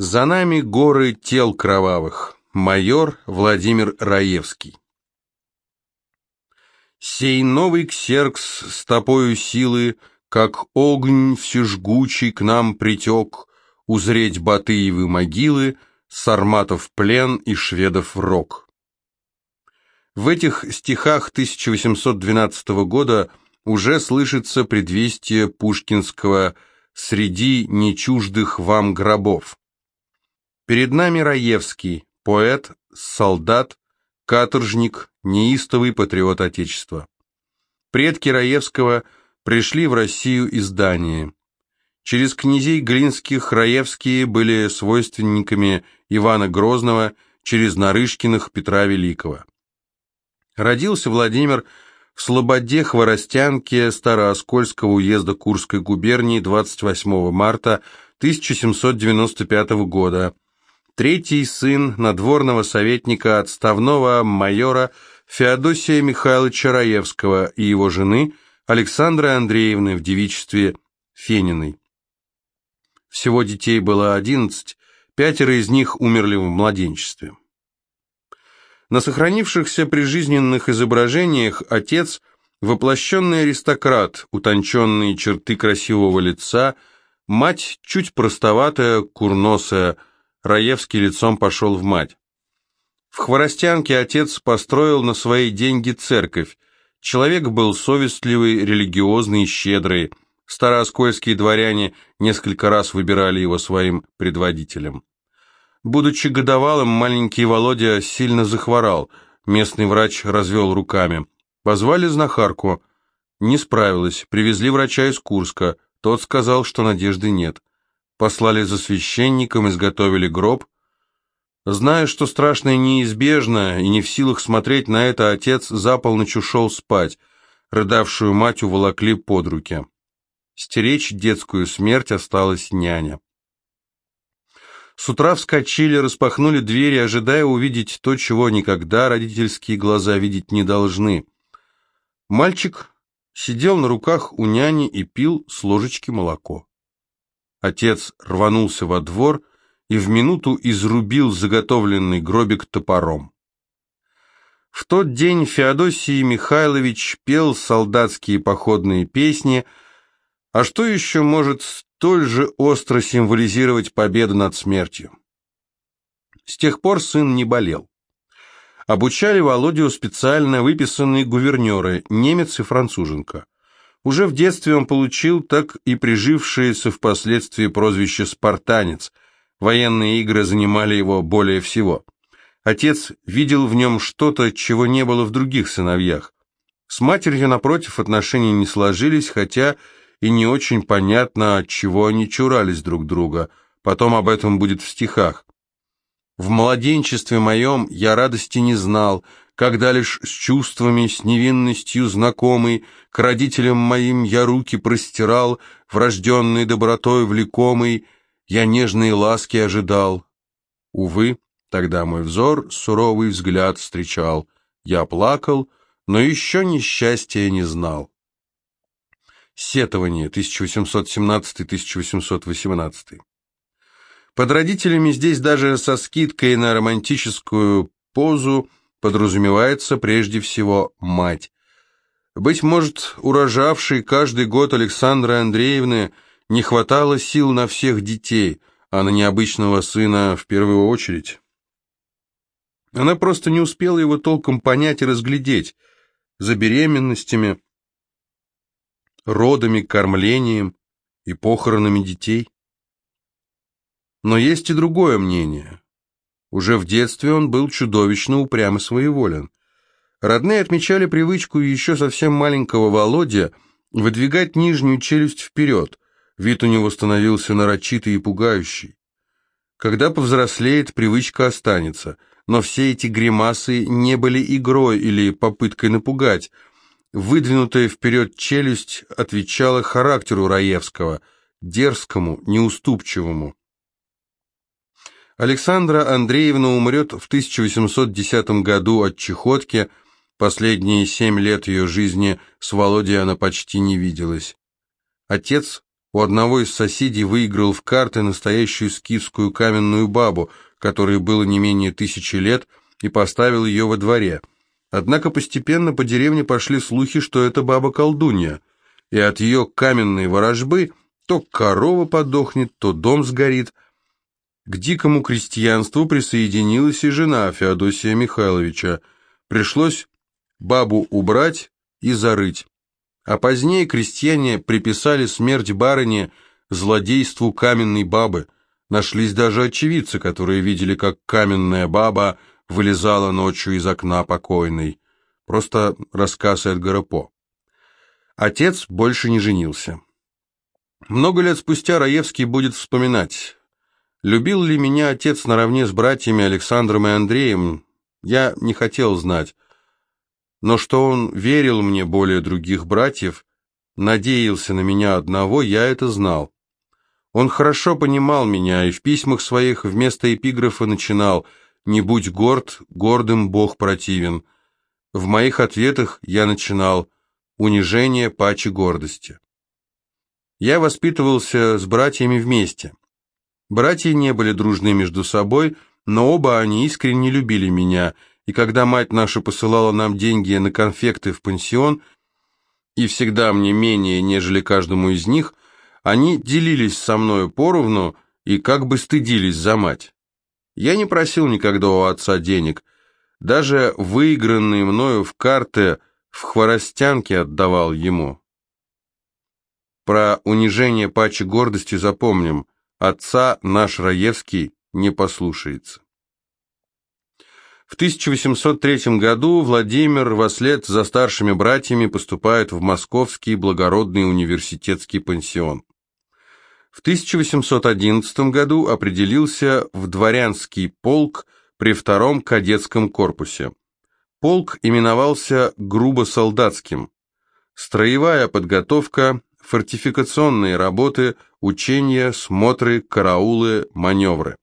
За нами горы тел кровавых. Майор Владимир Раевский. Сей новый ксеркс с топою силы, Как огонь всежгучий к нам притек, Узреть Батыевы могилы, Сарматов плен и шведов рок. В этих стихах 1812 года уже слышится предвестие пушкинского «Среди нечуждых вам гробов». Перед нами Раевский, поэт, солдат, каторжник, неистовый патриот Отечества. Предки Раевского пришли в Россию из Дании. Через князей Глинских Раевские были свойственниками Ивана Грозного, через Нарышкиных Петра Великого. Родился Владимир в Слободе Хворостянке Старооскольского уезда Курской губернии 28 марта 1795 года третий сын надворного советника отставного майора Феодосия Михайловича Раевского и его жены Александры Андреевны в девичестве Фениной. Всего детей было одиннадцать, пятеро из них умерли в младенчестве. На сохранившихся прижизненных изображениях отец – воплощенный аристократ, утонченные черты красивого лица, мать – чуть простоватая, курносая, Раевский лицом пошел в мать. В Хворостянке отец построил на свои деньги церковь. Человек был совестливый, религиозный и щедрый. Старооскольские дворяне несколько раз выбирали его своим предводителем. Будучи годовалым, маленький Володя сильно захворал. Местный врач развел руками. Позвали знахарку. Не справилась. Привезли врача из Курска. Тот сказал, что надежды нет послали за священником, изготовили гроб. Зная, что страшное неизбежно, и не в силах смотреть на это, отец за полночь ушел спать, рыдавшую мать уволокли под руки. Стеречь детскую смерть осталась няня. С утра вскочили, распахнули двери, ожидая увидеть то, чего никогда родительские глаза видеть не должны. Мальчик сидел на руках у няни и пил с ложечки молоко. Отец рванулся во двор и в минуту изрубил заготовленный гробик топором. В тот день Феодосий Михайлович пел солдатские походные песни, а что еще может столь же остро символизировать победу над смертью? С тех пор сын не болел. Обучали Володю специально выписанные гувернеры, немец и француженка. Уже в детстве он получил так и прижившееся впоследствии прозвище «спартанец». Военные игры занимали его более всего. Отец видел в нем что-то, чего не было в других сыновьях. С матерью, напротив, отношения не сложились, хотя и не очень понятно, от чего они чурались друг друга. Потом об этом будет в стихах. «В младенчестве моем я радости не знал, когда лишь с чувствами, с невинностью знакомый, к родителям моим я руки простирал, врожденной добротой влекомый, я нежные ласки ожидал. Увы, тогда мой взор суровый взгляд встречал, я плакал, но еще несчастья не знал. Сетование, 1817-1818. Под родителями здесь даже со скидкой на романтическую позу подразумевается прежде всего мать. Быть может, урожавшей каждый год Александры Андреевны не хватало сил на всех детей, а на необычного сына в первую очередь. Она просто не успела его толком понять и разглядеть за беременностями, родами, кормлением и похоронами детей. Но есть и другое мнение. Уже в детстве он был чудовищно упрям и своеволен. Родные отмечали привычку еще совсем маленького Володя выдвигать нижнюю челюсть вперед. Вид у него становился нарочитый и пугающий. Когда повзрослеет, привычка останется, но все эти гримасы не были игрой или попыткой напугать. Выдвинутая вперед челюсть отвечала характеру Раевского, дерзкому, неуступчивому. Александра Андреевна умрет в 1810 году от чехотки. Последние семь лет ее жизни с Володей она почти не виделась. Отец У одного из соседей выиграл в карты настоящую скифскую каменную бабу, которой было не менее тысячи лет, и поставил ее во дворе. Однако постепенно по деревне пошли слухи, что это баба-колдунья, и от ее каменной ворожбы то корова подохнет, то дом сгорит. К дикому крестьянству присоединилась и жена Феодосия Михайловича. Пришлось бабу убрать и зарыть. А позднее крестьяне приписали смерть барыни злодейству каменной бабы. Нашлись даже очевидцы, которые видели, как каменная баба вылезала ночью из окна покойной. Просто рассказ Эдгара По. Отец больше не женился. Много лет спустя Раевский будет вспоминать. Любил ли меня отец наравне с братьями Александром и Андреем, я не хотел знать. Но что он верил мне более других братьев, надеялся на меня одного, я это знал. Он хорошо понимал меня и в письмах своих вместо эпиграфа начинал «Не будь горд, гордым Бог противен». В моих ответах я начинал «Унижение паче гордости». Я воспитывался с братьями вместе. Братья не были дружны между собой, но оба они искренне любили меня, и когда мать наша посылала нам деньги на конфекты в пансион, и всегда мне менее, нежели каждому из них, они делились со мною поровну и как бы стыдились за мать. Я не просил никогда у отца денег, даже выигранные мною в карты в хворостянке отдавал ему. Про унижение пачи гордости запомним. Отца наш Раевский не послушается. В 1803 году Владимир вослед за старшими братьями поступает в Московский благородный университетский пансион. В 1811 году определился в дворянский полк при втором кадетском корпусе. Полк именовался грубо солдатским. Строевая подготовка, фортификационные работы, учения, смотры, караулы, маневры.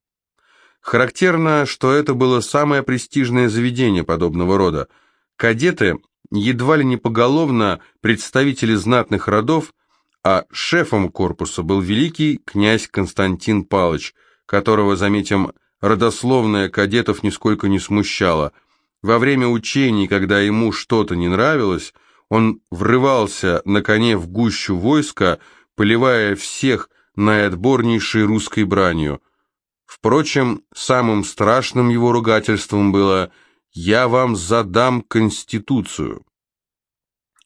Характерно, что это было самое престижное заведение подобного рода. Кадеты, едва ли не поголовно представители знатных родов, а шефом корпуса был великий князь Константин Палыч, которого, заметим, родословная кадетов нисколько не смущала. Во время учений, когда ему что-то не нравилось, он врывался на коне в гущу войска, поливая всех наиотборнейшей русской бранью. Впрочем, самым страшным его ругательством было «Я вам задам Конституцию».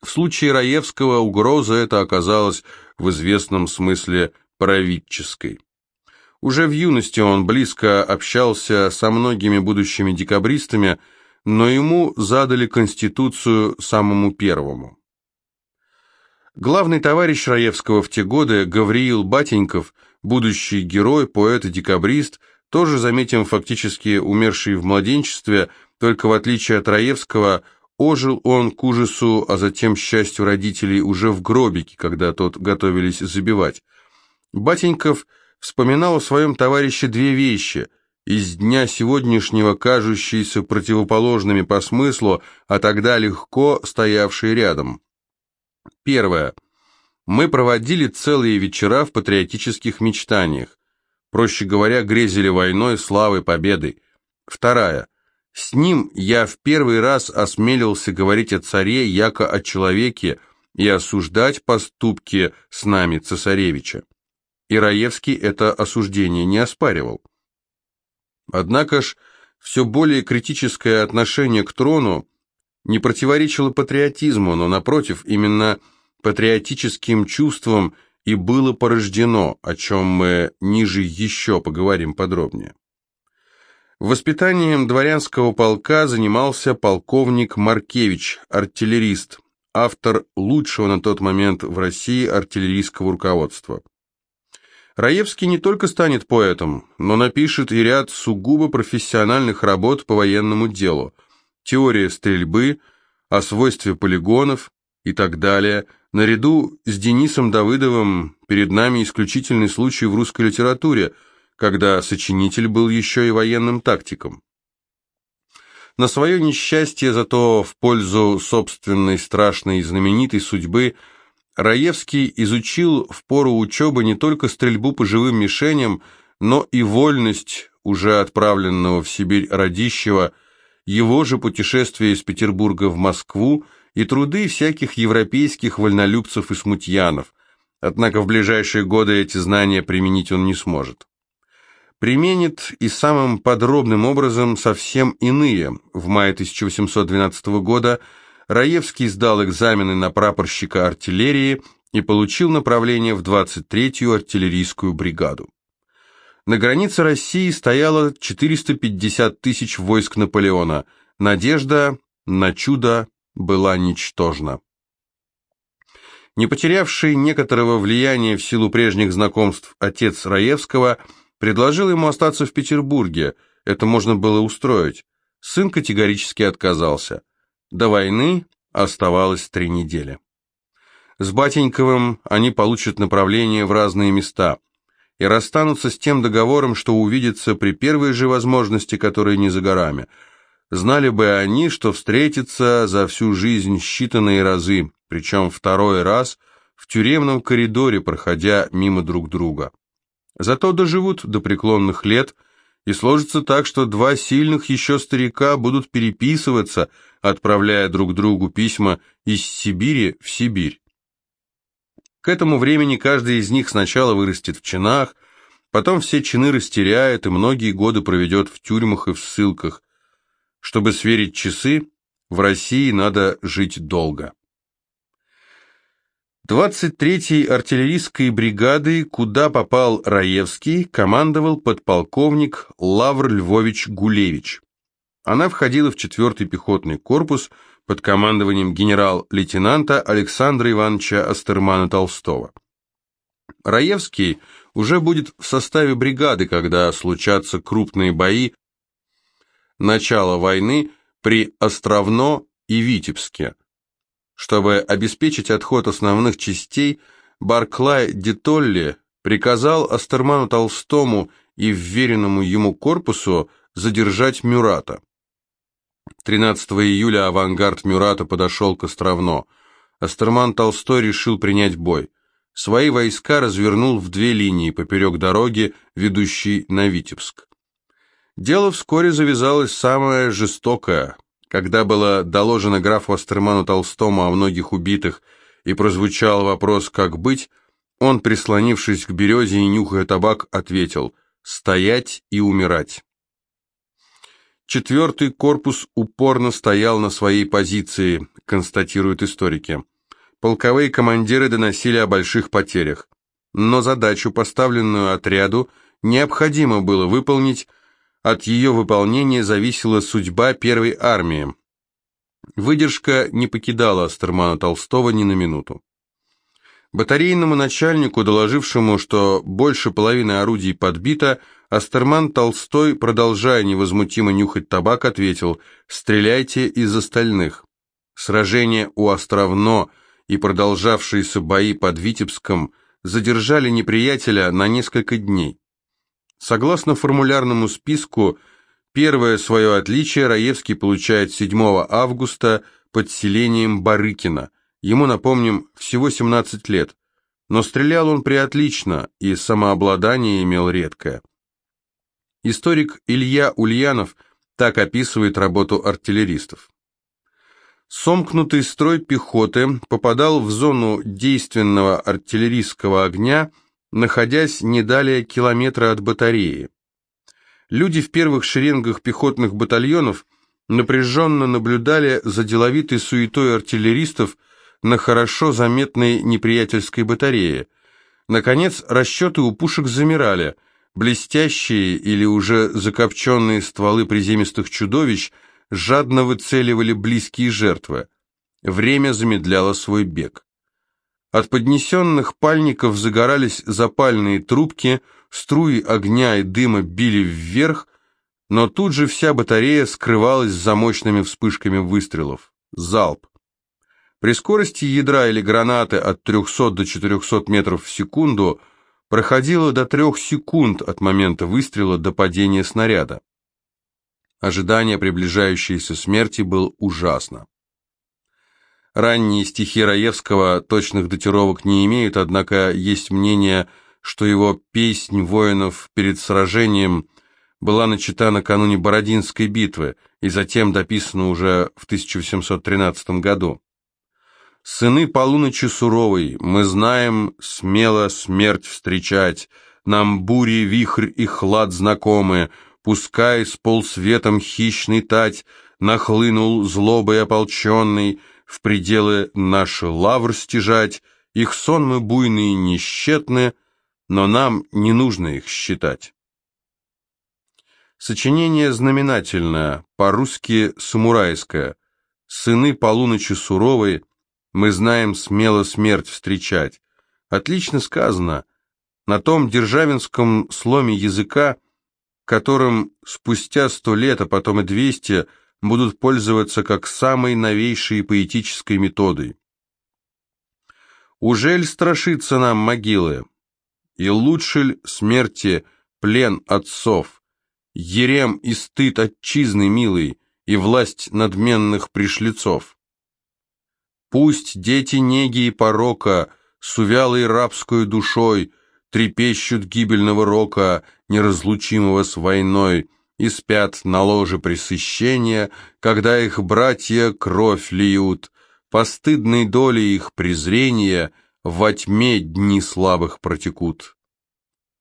В случае Раевского угроза эта оказалась в известном смысле правительской. Уже в юности он близко общался со многими будущими декабристами, но ему задали Конституцию самому первому. Главный товарищ Раевского в те годы, Гавриил Батеньков, будущий герой, поэт и декабрист, тоже, заметим, фактически умерший в младенчестве, только в отличие от Раевского, ожил он к ужасу, а затем счастью родителей уже в гробике, когда тот готовились забивать. Батеньков вспоминал о своем товарище две вещи – из дня сегодняшнего кажущиеся противоположными по смыслу, а тогда легко стоявшие рядом. Первое. Мы проводили целые вечера в патриотических мечтаниях. Проще говоря, грезили войной, славой, победой. Вторая. С ним я в первый раз осмелился говорить о царе, яко о человеке, и осуждать поступки с нами цесаревича. Ираевский это осуждение не оспаривал. Однако ж, все более критическое отношение к трону не противоречило патриотизму, но, напротив, именно патриотическим чувством и было порождено, о чем мы ниже еще поговорим подробнее. Воспитанием дворянского полка занимался полковник Маркевич, артиллерист, автор лучшего на тот момент в России артиллерийского руководства. Раевский не только станет поэтом, но напишет и ряд сугубо профессиональных работ по военному делу, теория стрельбы, о свойстве полигонов и так далее. Наряду с Денисом Давыдовым перед нами исключительный случай в русской литературе, когда сочинитель был еще и военным тактиком. На свое несчастье, зато в пользу собственной страшной и знаменитой судьбы – Раевский изучил в пору учебы не только стрельбу по живым мишеням, но и вольность уже отправленного в Сибирь Радищева, его же путешествие из Петербурга в Москву и труды всяких европейских вольнолюбцев и смутьянов, однако в ближайшие годы эти знания применить он не сможет. Применит и самым подробным образом совсем иные. В мае 1812 года Раевский сдал экзамены на прапорщика артиллерии и получил направление в 23-ю артиллерийскую бригаду. На границе России стояло 450 тысяч войск Наполеона. Надежда на чудо была ничтожна. Не потерявший некоторого влияния в силу прежних знакомств отец Раевского предложил ему остаться в Петербурге, это можно было устроить. Сын категорически отказался. До войны оставалось три недели. С Батеньковым они получат направление в разные места и расстанутся с тем договором, что увидятся при первой же возможности, которая не за горами. Знали бы они, что встретятся за всю жизнь считанные разы, причем второй раз в тюремном коридоре, проходя мимо друг друга. Зато доживут до преклонных лет – и сложится так, что два сильных еще старика будут переписываться, отправляя друг другу письма из Сибири в Сибирь. К этому времени каждый из них сначала вырастет в чинах, потом все чины растеряет и многие годы проведет в тюрьмах и в ссылках. Чтобы сверить часы, в России надо жить долго. 23-й артиллерийской бригадой, куда попал Раевский, командовал подполковник Лавр Львович Гулевич. Она входила в 4-й пехотный корпус под командованием генерал-лейтенанта Александра Ивановича Астермана Толстого. Раевский уже будет в составе бригады, когда случатся крупные бои начала войны при Островно и Витебске. Чтобы обеспечить отход основных частей, Барклай де Толли приказал Астерману Толстому и вверенному ему корпусу задержать Мюрата. 13 июля авангард Мюрата подошел к Островно. Астерман Толстой решил принять бой. Свои войска развернул в две линии поперек дороги, ведущей на Витебск. Дело вскоре завязалось самое жестокое – когда было доложено графу Астерману Толстому о многих убитых и прозвучал вопрос «как быть?», он, прислонившись к березе и нюхая табак, ответил «стоять и умирать». Четвертый корпус упорно стоял на своей позиции, констатируют историки. Полковые командиры доносили о больших потерях. Но задачу, поставленную отряду, необходимо было выполнить, от ее выполнения зависела судьба первой армии. Выдержка не покидала Астермана Толстого ни на минуту. Батарейному начальнику, доложившему, что больше половины орудий подбито, Астерман Толстой, продолжая невозмутимо нюхать табак, ответил «Стреляйте из остальных». Сражение у Островно и продолжавшиеся бои под Витебском задержали неприятеля на несколько дней. Согласно формулярному списку, первое свое отличие Раевский получает 7 августа под селением Барыкино. Ему, напомним, всего 17 лет. Но стрелял он приотлично и самообладание имел редкое. Историк Илья Ульянов так описывает работу артиллеристов. Сомкнутый строй пехоты попадал в зону действенного артиллерийского огня – находясь не далее километра от батареи. Люди в первых шеренгах пехотных батальонов напряженно наблюдали за деловитой суетой артиллеристов на хорошо заметной неприятельской батарее. Наконец, расчеты у пушек замирали. Блестящие или уже закопченные стволы приземистых чудовищ жадно выцеливали близкие жертвы. Время замедляло свой бег. От поднесенных пальников загорались запальные трубки, струи огня и дыма били вверх, но тут же вся батарея скрывалась за мощными вспышками выстрелов. Залп. При скорости ядра или гранаты от 300 до 400 метров в секунду проходило до 3 секунд от момента выстрела до падения снаряда. Ожидание приближающейся смерти было ужасно. Ранние стихи Раевского точных датировок не имеют, однако есть мнение, что его «Песнь воинов перед сражением» была начата накануне Бородинской битвы и затем дописана уже в 1813 году. «Сыны полуночи суровой, мы знаем смело смерть встречать, нам бури, вихрь и хлад знакомы, пускай с полсветом хищный тать нахлынул злобой ополченный, в пределы наши лавр стяжать, их сонмы буйные несчетны, но нам не нужно их считать. Сочинение знаменательное, по-русски самурайское. Сыны полуночи суровой, мы знаем смело смерть встречать. Отлично сказано. На том державинском сломе языка, которым спустя сто лет, а потом и двести, будут пользоваться как самой новейшей поэтической методой. Ужель страшится нам могилы? И лучше ль смерти плен отцов? Ерем и стыд отчизны милый, и власть надменных пришлецов. Пусть дети неги и порока, с увялой рабской душой, трепещут гибельного рока, неразлучимого с войной, и спят на ложе пресыщения, когда их братья кровь льют, постыдной долей их презрения во тьме дни слабых протекут.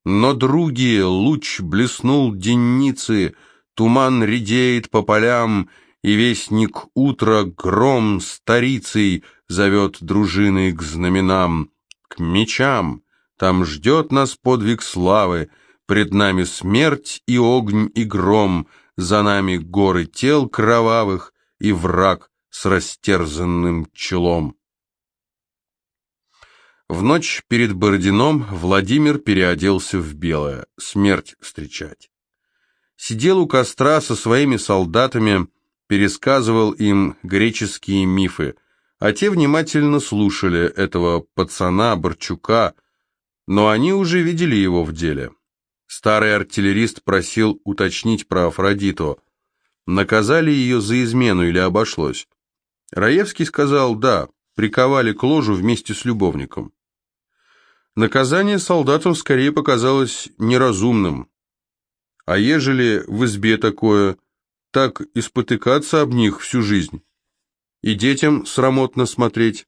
Но, други, луч блеснул денницы, Туман редеет по полям, И вестник утра гром старицей Зовет дружины к знаменам, К мечам, там ждет нас подвиг славы, Пред нами смерть и огонь и гром, За нами горы тел кровавых И враг с растерзанным челом. В ночь перед Бородином Владимир переоделся в белое, смерть встречать. Сидел у костра со своими солдатами, пересказывал им греческие мифы, а те внимательно слушали этого пацана Борчука, но они уже видели его в деле. Старый артиллерист просил уточнить про Афродиту. Наказали ее за измену или обошлось? Раевский сказал «да», приковали к ложу вместе с любовником. Наказание солдатам скорее показалось неразумным. А ежели в избе такое, так испотыкаться об них всю жизнь. И детям срамотно смотреть.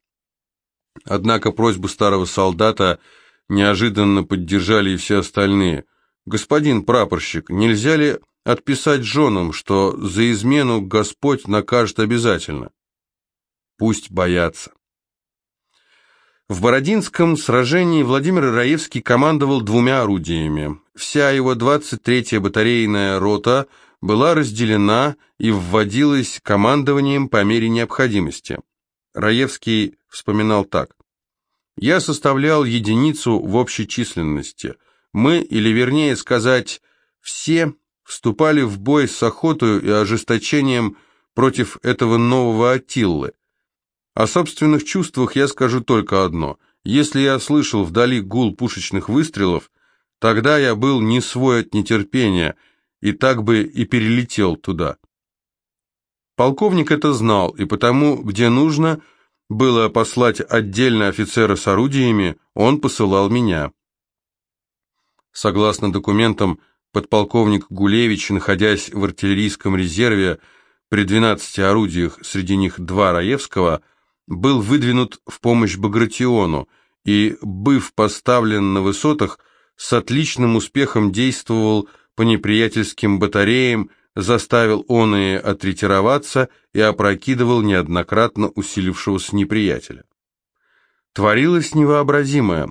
Однако просьбу старого солдата неожиданно поддержали и все остальные. «Господин прапорщик, нельзя ли отписать женам, что за измену Господь накажет обязательно?» «Пусть боятся». В Бородинском сражении Владимир Раевский командовал двумя орудиями. Вся его 23-я батарейная рота была разделена и вводилась командованием по мере необходимости. Раевский вспоминал так. «Я составлял единицу в общей численности. Мы, или вернее сказать, все вступали в бой с охотой и ожесточением против этого нового Аттиллы. О собственных чувствах я скажу только одно. Если я слышал вдали гул пушечных выстрелов, тогда я был не свой от нетерпения, и так бы и перелетел туда. Полковник это знал, и потому, где нужно было послать отдельно офицера с орудиями, он посылал меня. Согласно документам, подполковник Гулевич, находясь в артиллерийском резерве при 12 орудиях, среди них два Раевского, был выдвинут в помощь Багратиону и, быв поставлен на высотах, с отличным успехом действовал по неприятельским батареям, заставил он и отретироваться и опрокидывал неоднократно усилившегося неприятеля. Творилось невообразимое.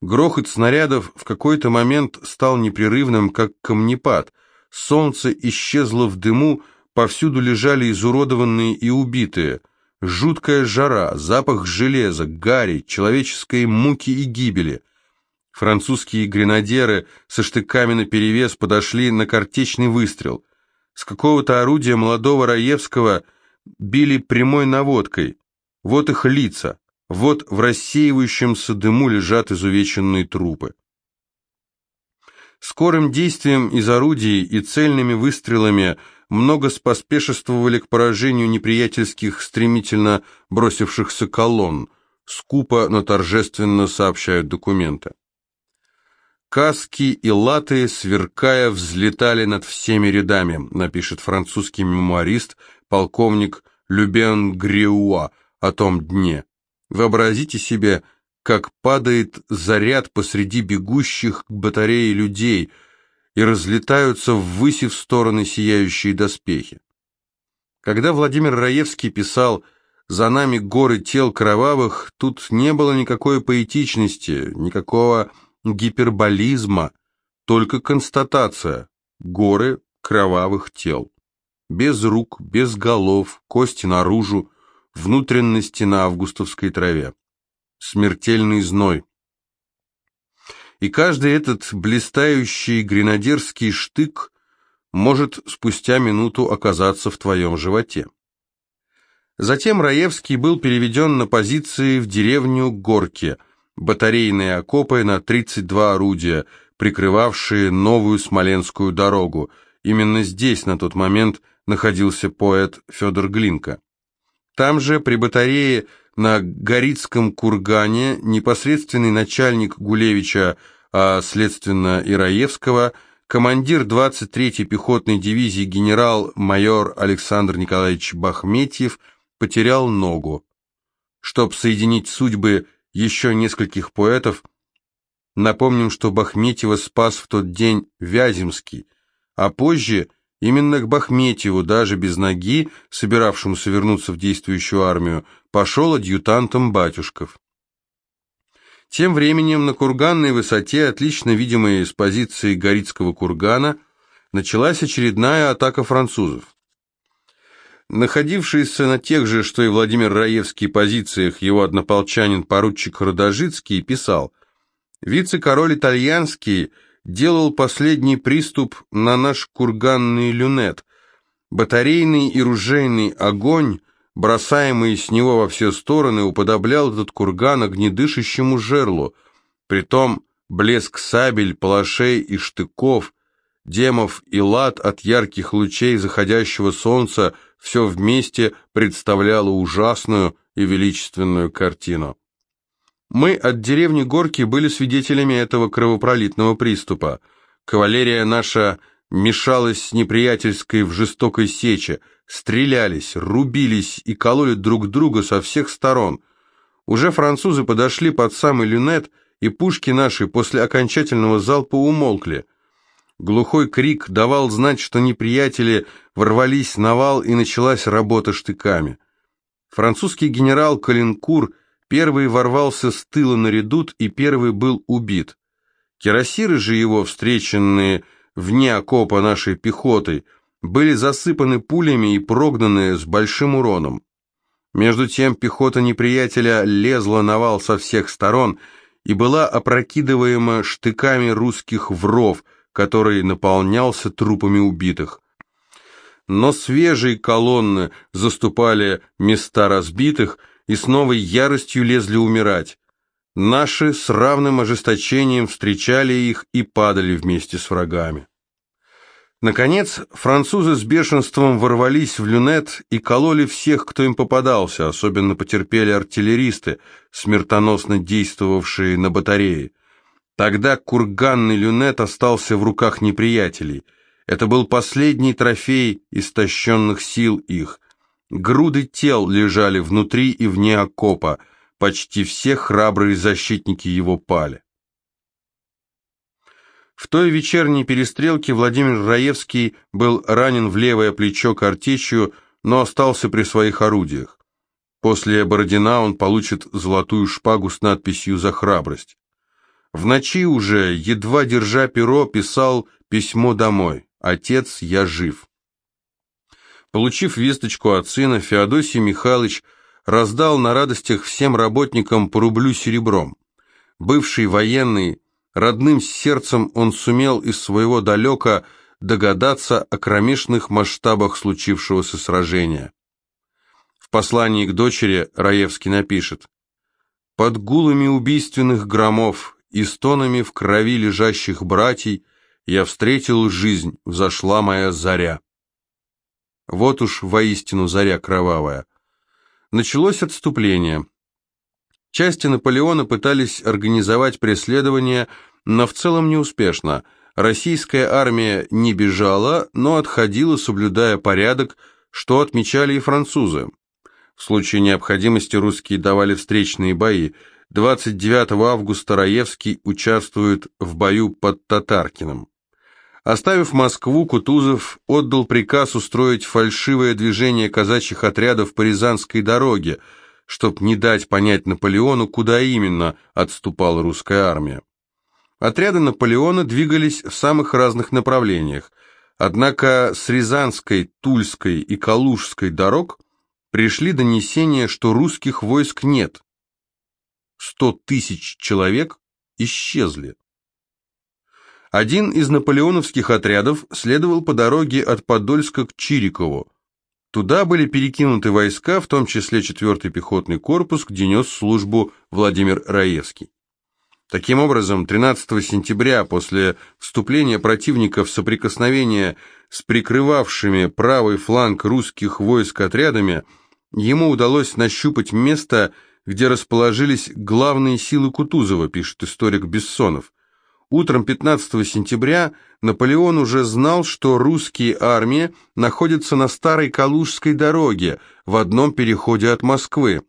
Грохот снарядов в какой-то момент стал непрерывным, как камнепад. Солнце исчезло в дыму, повсюду лежали изуродованные и убитые – Жуткая жара, запах железа, гари, человеческой муки и гибели. Французские гренадеры со штыками наперевес подошли на картечный выстрел. С какого-то орудия молодого Раевского били прямой наводкой. Вот их лица, вот в рассеивающемся дыму лежат изувеченные трупы. Скорым действием из орудий и цельными выстрелами много споспешествовали к поражению неприятельских, стремительно бросившихся колонн, скупо, но торжественно сообщают документы. «Каски и латы, сверкая, взлетали над всеми рядами», напишет французский мемуарист, полковник Любен Гриуа о том дне. Вообразите себе, как падает заряд посреди бегущих к батарее людей и разлетаются ввысь в стороны сияющие доспехи. Когда Владимир Раевский писал «За нами горы тел кровавых», тут не было никакой поэтичности, никакого гиперболизма, только констатация – горы кровавых тел. Без рук, без голов, кости наружу, внутренности на августовской траве. Смертельный зной. И каждый этот блистающий гренадерский штык может спустя минуту оказаться в твоем животе. Затем Раевский был переведен на позиции в деревню Горки – батарейные окопы на 32 орудия, прикрывавшие новую Смоленскую дорогу. Именно здесь на тот момент находился поэт Федор Глинка. Там же, при батарее на Горицком кургане, непосредственный начальник Гулевича, а следственно Ираевского, командир 23-й пехотной дивизии генерал-майор Александр Николаевич Бахметьев потерял ногу. Чтоб соединить судьбы еще нескольких поэтов. Напомним, что Бахметьева спас в тот день Вяземский, а позже именно к Бахметьеву, даже без ноги, собиравшемуся вернуться в действующую армию, пошел адъютантом Батюшков. Тем временем на курганной высоте, отлично видимой с позиции Горицкого кургана, началась очередная атака французов. Находившийся на тех же, что и Владимир Раевский, позициях его однополчанин поручик Родожицкий писал «Вице-король итальянский делал последний приступ на наш курганный люнет. Батарейный и ружейный огонь, бросаемый с него во все стороны, уподоблял этот курган огнедышащему жерлу. Притом блеск сабель, палашей и штыков, демов и лад от ярких лучей заходящего солнца – все вместе представляло ужасную и величественную картину. Мы от деревни Горки были свидетелями этого кровопролитного приступа. Кавалерия наша мешалась с неприятельской в жестокой сече, стрелялись, рубились и кололи друг друга со всех сторон. Уже французы подошли под самый люнет, и пушки наши после окончательного залпа умолкли – Глухой крик давал знать, что неприятели ворвались на вал и началась работа штыками. Французский генерал Калинкур первый ворвался с тыла на редут и первый был убит. Кирасиры же его, встреченные вне окопа нашей пехотой, были засыпаны пулями и прогнаны с большим уроном. Между тем пехота неприятеля лезла на вал со всех сторон и была опрокидываема штыками русских вров – который наполнялся трупами убитых. Но свежие колонны заступали места разбитых и с новой яростью лезли умирать. Наши с равным ожесточением встречали их и падали вместе с врагами. Наконец, французы с бешенством ворвались в люнет и кололи всех, кто им попадался, особенно потерпели артиллеристы, смертоносно действовавшие на батарее. Тогда курганный люнет остался в руках неприятелей. Это был последний трофей истощенных сил их. Груды тел лежали внутри и вне окопа. Почти все храбрые защитники его пали. В той вечерней перестрелке Владимир Раевский был ранен в левое плечо картечью, но остался при своих орудиях. После Бородина он получит золотую шпагу с надписью «За храбрость». В ночи уже, едва держа перо, писал письмо домой. «Отец, я жив». Получив весточку от сына, Феодосий Михайлович раздал на радостях всем работникам по рублю серебром. Бывший военный, родным сердцем он сумел из своего далека догадаться о кромешных масштабах случившегося сражения. В послании к дочери Раевский напишет «Под гулами убийственных громов и стонами в крови лежащих братьей я встретил жизнь, взошла моя заря. Вот уж воистину заря кровавая. Началось отступление. Части Наполеона пытались организовать преследование, но в целом неуспешно. Российская армия не бежала, но отходила, соблюдая порядок, что отмечали и французы. В случае необходимости русские давали встречные бои. 29 августа Раевский участвует в бою под Татаркиным. Оставив Москву, Кутузов отдал приказ устроить фальшивое движение казачьих отрядов по Рязанской дороге, чтобы не дать понять Наполеону, куда именно отступала русская армия. Отряды Наполеона двигались в самых разных направлениях, однако с Рязанской, Тульской и Калужской дорог пришли донесения, что русских войск нет. Сто тысяч человек исчезли. Один из наполеоновских отрядов следовал по дороге от Подольска к Чирикову. Туда были перекинуты войска, в том числе 4-й пехотный корпус, где нес службу Владимир Раевский. Таким образом, 13 сентября, после вступления противника в соприкосновение с прикрывавшими правый фланг русских войск отрядами, ему удалось нащупать место, где расположились главные силы Кутузова, пишет историк Бессонов. Утром 15 сентября Наполеон уже знал, что русские армии находятся на Старой Калужской дороге, в одном переходе от Москвы.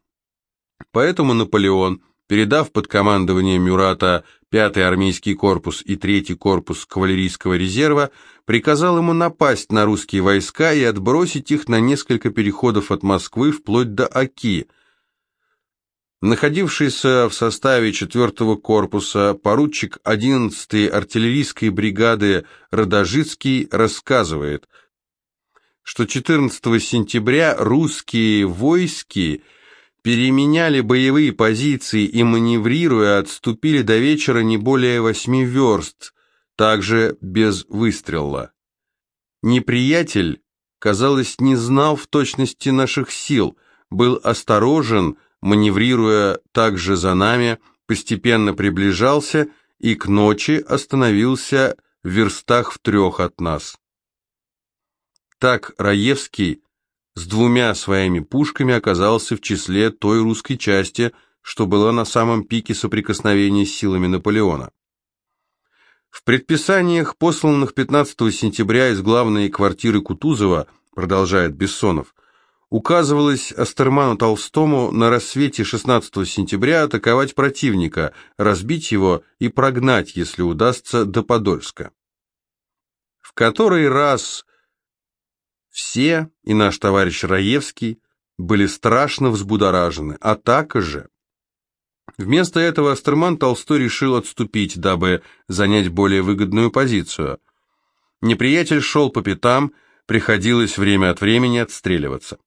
Поэтому Наполеон, передав под командование Мюрата 5-й армейский корпус и 3-й корпус кавалерийского резерва, приказал ему напасть на русские войска и отбросить их на несколько переходов от Москвы вплоть до Оки – Находившийся в составе 4-го корпуса поручик 11-й артиллерийской бригады Родожицкий рассказывает, что 14 сентября русские войски переменяли боевые позиции и, маневрируя, отступили до вечера не более восьми верст, также без выстрела. Неприятель, казалось, не знал в точности наших сил, был осторожен, маневрируя также за нами, постепенно приближался и к ночи остановился в верстах в трех от нас. Так Раевский с двумя своими пушками оказался в числе той русской части, что была на самом пике соприкосновения с силами Наполеона. В предписаниях, посланных 15 сентября из главной квартиры Кутузова, продолжает Бессонов, указывалось Астерману Толстому на рассвете 16 сентября атаковать противника, разбить его и прогнать, если удастся, до Подольска. В который раз все, и наш товарищ Раевский, были страшно взбудоражены, атака же. Вместо этого Астерман Толстой решил отступить, дабы занять более выгодную позицию. Неприятель шел по пятам, приходилось время от времени отстреливаться.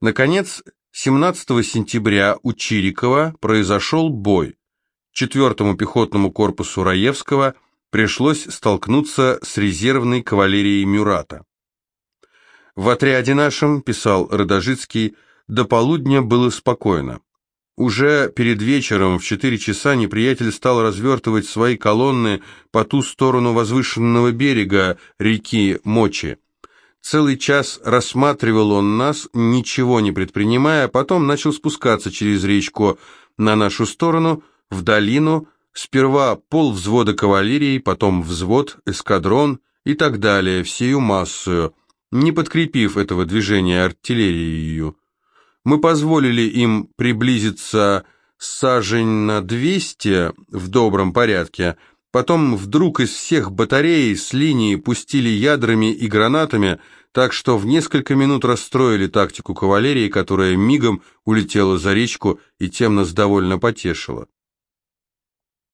Наконец, 17 сентября у Чирикова произошел бой. Четвертому пехотному корпусу Раевского пришлось столкнуться с резервной кавалерией Мюрата. В отряде нашем, писал Родожицкий, до полудня было спокойно. Уже перед вечером в 4 часа неприятель стал развертывать свои колонны по ту сторону возвышенного берега реки Мочи. Целый час рассматривал он нас, ничего не предпринимая, а потом начал спускаться через речку на нашу сторону, в долину, сперва пол взвода кавалерии, потом взвод, эскадрон и так далее, всею массою, не подкрепив этого движения артиллерией. Мы позволили им приблизиться сажень на 200 в добром порядке, Потом вдруг из всех батарей с линии пустили ядрами и гранатами, так что в несколько минут расстроили тактику кавалерии, которая мигом улетела за речку и тем нас довольно потешила.